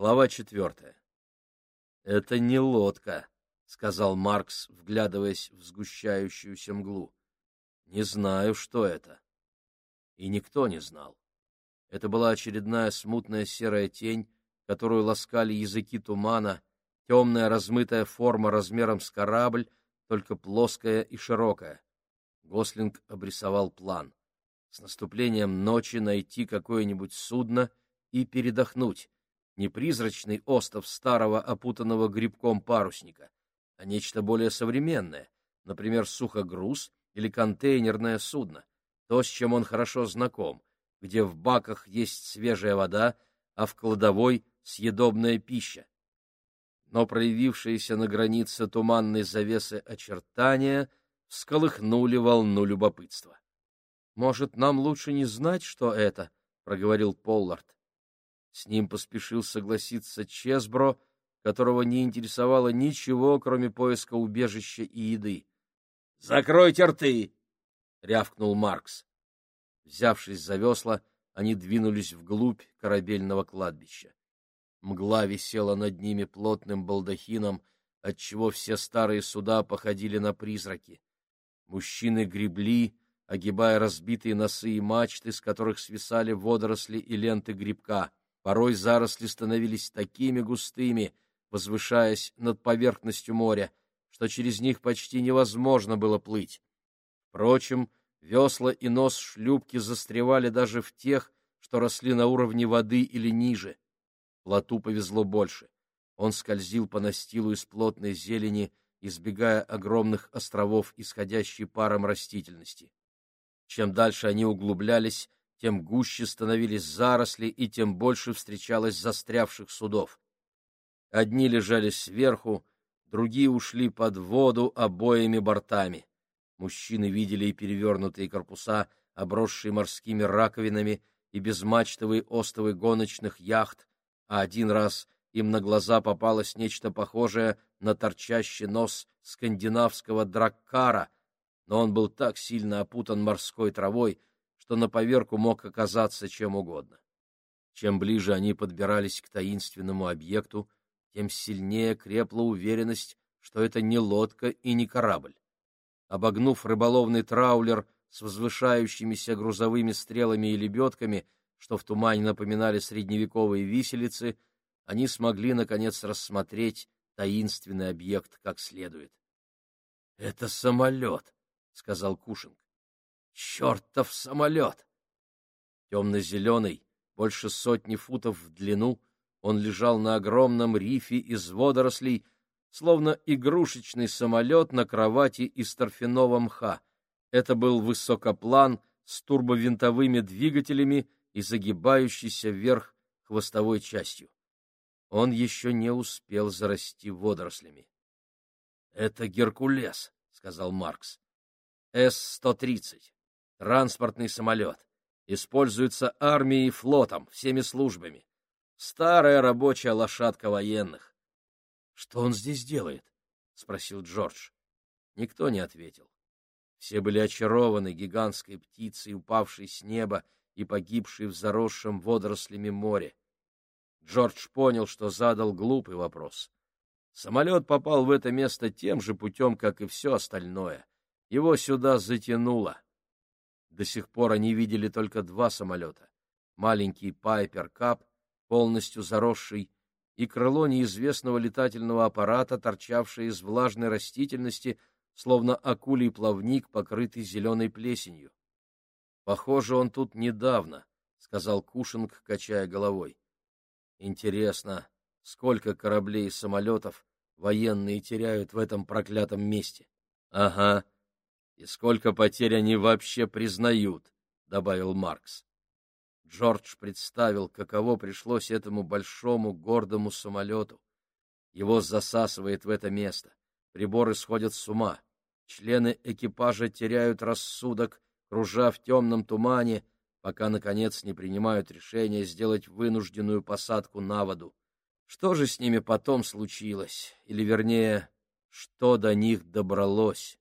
Глава четвертая. «Это не лодка», — сказал Маркс, вглядываясь в сгущающуюся мглу. «Не знаю, что это». И никто не знал. Это была очередная смутная серая тень, которую ласкали языки тумана, темная размытая форма размером с корабль, только плоская и широкая. Гослинг обрисовал план. С наступлением ночи найти какое-нибудь судно и передохнуть. Не призрачный остов старого опутанного грибком парусника, а нечто более современное, например, сухогруз или контейнерное судно, то, с чем он хорошо знаком, где в баках есть свежая вода, а в кладовой — съедобная пища. Но проявившиеся на границе туманной завесы очертания всколыхнули волну любопытства. — Может, нам лучше не знать, что это? — проговорил Поллард. С ним поспешил согласиться Чесбро, которого не интересовало ничего, кроме поиска убежища и еды. — Закройте рты! — рявкнул Маркс. Взявшись за весла, они двинулись вглубь корабельного кладбища. Мгла висела над ними плотным балдахином, отчего все старые суда походили на призраки. Мужчины гребли, огибая разбитые носы и мачты, с которых свисали водоросли и ленты грибка. Порой заросли становились такими густыми, возвышаясь над поверхностью моря, что через них почти невозможно было плыть. Впрочем, весла и нос шлюпки застревали даже в тех, что росли на уровне воды или ниже. Плоту повезло больше. Он скользил по настилу из плотной зелени, избегая огромных островов, исходящей паром растительности. Чем дальше они углублялись, тем гуще становились заросли и тем больше встречалось застрявших судов. Одни лежали сверху, другие ушли под воду обоими бортами. Мужчины видели и перевернутые корпуса, обросшие морскими раковинами, и безмачтовые остовы гоночных яхт, а один раз им на глаза попалось нечто похожее на торчащий нос скандинавского драккара, но он был так сильно опутан морской травой, что на поверку мог оказаться чем угодно. Чем ближе они подбирались к таинственному объекту, тем сильнее крепла уверенность, что это не лодка и не корабль. Обогнув рыболовный траулер с возвышающимися грузовыми стрелами и лебедками, что в тумане напоминали средневековые виселицы, они смогли, наконец, рассмотреть таинственный объект как следует. — Это самолет, — сказал Кушинг. Чертов самолет! Темно-зеленый, больше сотни футов в длину, он лежал на огромном рифе из водорослей, словно игрушечный самолет на кровати из торфяного мха. Это был высокоплан с турбовинтовыми двигателями и загибающийся вверх хвостовой частью. Он еще не успел зарасти водорослями. — Это Геркулес, — сказал Маркс. — С-130. Транспортный самолет. Используется армией и флотом, всеми службами. Старая рабочая лошадка военных. — Что он здесь делает? — спросил Джордж. Никто не ответил. Все были очарованы гигантской птицей, упавшей с неба и погибшей в заросшем водорослями море. Джордж понял, что задал глупый вопрос. Самолет попал в это место тем же путем, как и все остальное. Его сюда затянуло. До сих пор они видели только два самолета. Маленький Пайпер Кап, полностью заросший, и крыло неизвестного летательного аппарата, торчавшее из влажной растительности, словно акулий плавник, покрытый зеленой плесенью. — Похоже, он тут недавно, — сказал Кушинг, качая головой. — Интересно, сколько кораблей и самолетов военные теряют в этом проклятом месте? — Ага, и сколько потерь они вообще признают, — добавил Маркс. Джордж представил, каково пришлось этому большому гордому самолету. Его засасывает в это место, приборы сходят с ума, члены экипажа теряют рассудок, кружа в темном тумане, пока, наконец, не принимают решение сделать вынужденную посадку на воду. Что же с ними потом случилось, или, вернее, что до них добралось?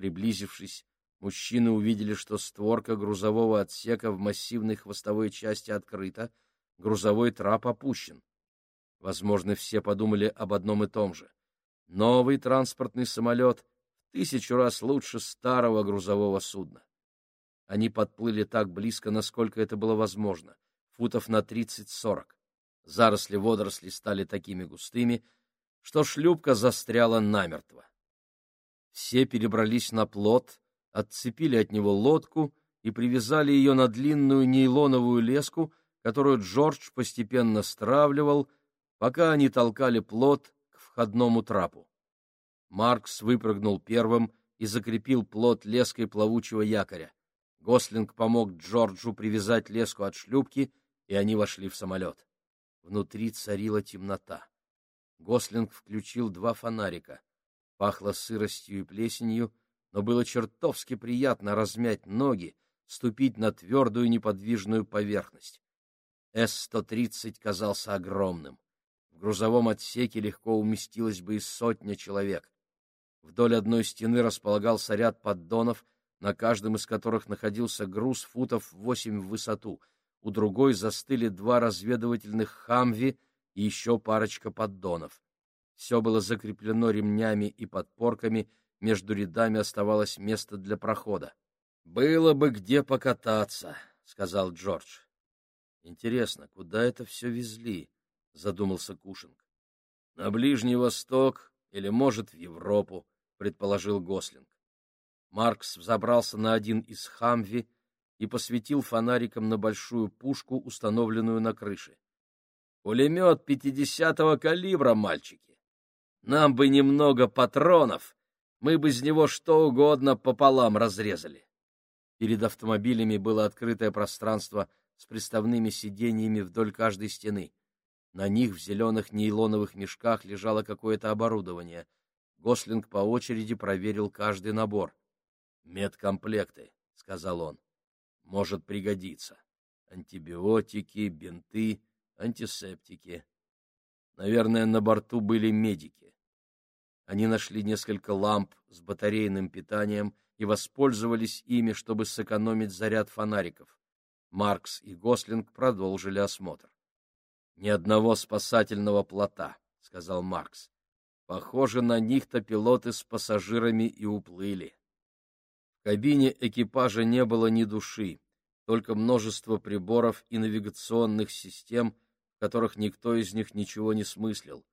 Приблизившись, мужчины увидели, что створка грузового отсека в массивной хвостовой части открыта, грузовой трап опущен. Возможно, все подумали об одном и том же. Новый транспортный самолет в тысячу раз лучше старого грузового судна. Они подплыли так близко, насколько это было возможно, футов на 30-40. Заросли водорослей стали такими густыми, что шлюпка застряла намертво. Все перебрались на плот, отцепили от него лодку и привязали ее на длинную нейлоновую леску, которую Джордж постепенно стравливал, пока они толкали плот к входному трапу. Маркс выпрыгнул первым и закрепил плот леской плавучего якоря. Гослинг помог Джорджу привязать леску от шлюпки, и они вошли в самолет. Внутри царила темнота. Гослинг включил два фонарика. Пахло сыростью и плесенью, но было чертовски приятно размять ноги, ступить на твердую неподвижную поверхность. С-130 казался огромным. В грузовом отсеке легко уместилось бы и сотня человек. Вдоль одной стены располагался ряд поддонов, на каждом из которых находился груз футов восемь в высоту. У другой застыли два разведывательных «Хамви» и еще парочка поддонов. Все было закреплено ремнями и подпорками, между рядами оставалось место для прохода. — Было бы где покататься, — сказал Джордж. — Интересно, куда это все везли? — задумался Кушинг. — На Ближний Восток или, может, в Европу, — предположил Гослинг. Маркс взобрался на один из хамви и посветил фонариком на большую пушку, установленную на крыше. Пулемет пятидесятого калибра, мальчики. Нам бы немного патронов, мы бы из него что угодно пополам разрезали. Перед автомобилями было открытое пространство с приставными сиденьями вдоль каждой стены. На них в зеленых нейлоновых мешках лежало какое-то оборудование. Гослинг по очереди проверил каждый набор. «Медкомплекты», — сказал он. «Может пригодиться. Антибиотики, бинты, антисептики. Наверное, на борту были медики. Они нашли несколько ламп с батарейным питанием и воспользовались ими, чтобы сэкономить заряд фонариков. Маркс и Гослинг продолжили осмотр. «Ни одного спасательного плота», — сказал Маркс. «Похоже, на них-то пилоты с пассажирами и уплыли». В кабине экипажа не было ни души, только множество приборов и навигационных систем — которых никто из них ничего не смыслил.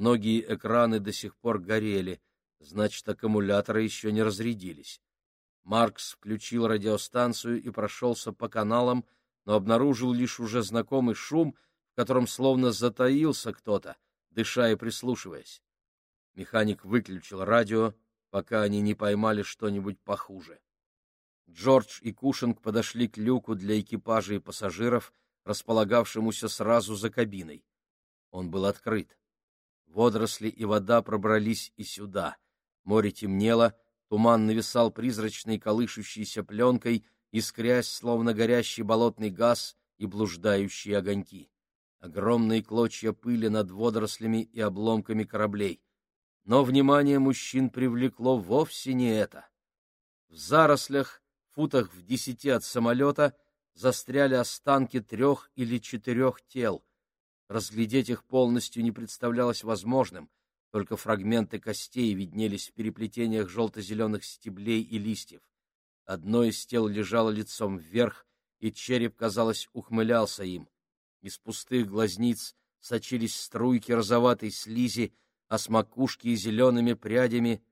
Многие экраны до сих пор горели, значит, аккумуляторы еще не разрядились. Маркс включил радиостанцию и прошелся по каналам, но обнаружил лишь уже знакомый шум, в котором словно затаился кто-то, дыша и прислушиваясь. Механик выключил радио, пока они не поймали что-нибудь похуже. Джордж и Кушинг подошли к люку для экипажа и пассажиров, располагавшемуся сразу за кабиной. Он был открыт. Водоросли и вода пробрались и сюда. Море темнело, туман нависал призрачной колышущейся пленкой, искрясь, словно горящий болотный газ и блуждающие огоньки. Огромные клочья пыли над водорослями и обломками кораблей. Но внимание мужчин привлекло вовсе не это. В зарослях, футах в десяти от самолета, застряли останки трех или четырех тел. Разглядеть их полностью не представлялось возможным, только фрагменты костей виднелись в переплетениях желто-зеленых стеблей и листьев. Одно из тел лежало лицом вверх, и череп, казалось, ухмылялся им. Из пустых глазниц сочились струйки розоватой слизи, а с макушки зелеными прядями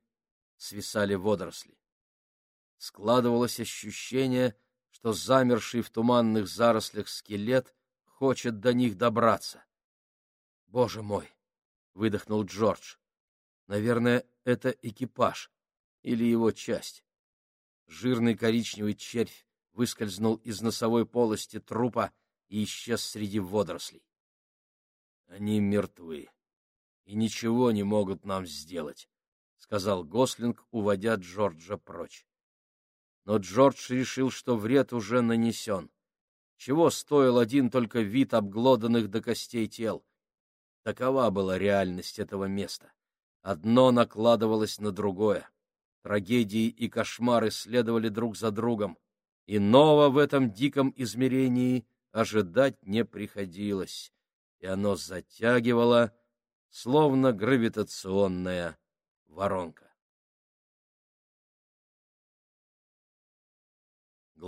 свисали водоросли. Складывалось ощущение, что замерший в туманных зарослях скелет хочет до них добраться. «Боже мой!» — выдохнул Джордж. «Наверное, это экипаж или его часть». Жирный коричневый червь выскользнул из носовой полости трупа и исчез среди водорослей. «Они мертвы и ничего не могут нам сделать», — сказал Гослинг, уводя Джорджа прочь но Джордж решил, что вред уже нанесен. Чего стоил один только вид обглоданных до костей тел? Такова была реальность этого места. Одно накладывалось на другое. Трагедии и кошмары следовали друг за другом. Иного в этом диком измерении ожидать не приходилось. и оно затягивало, словно гравитационная воронка.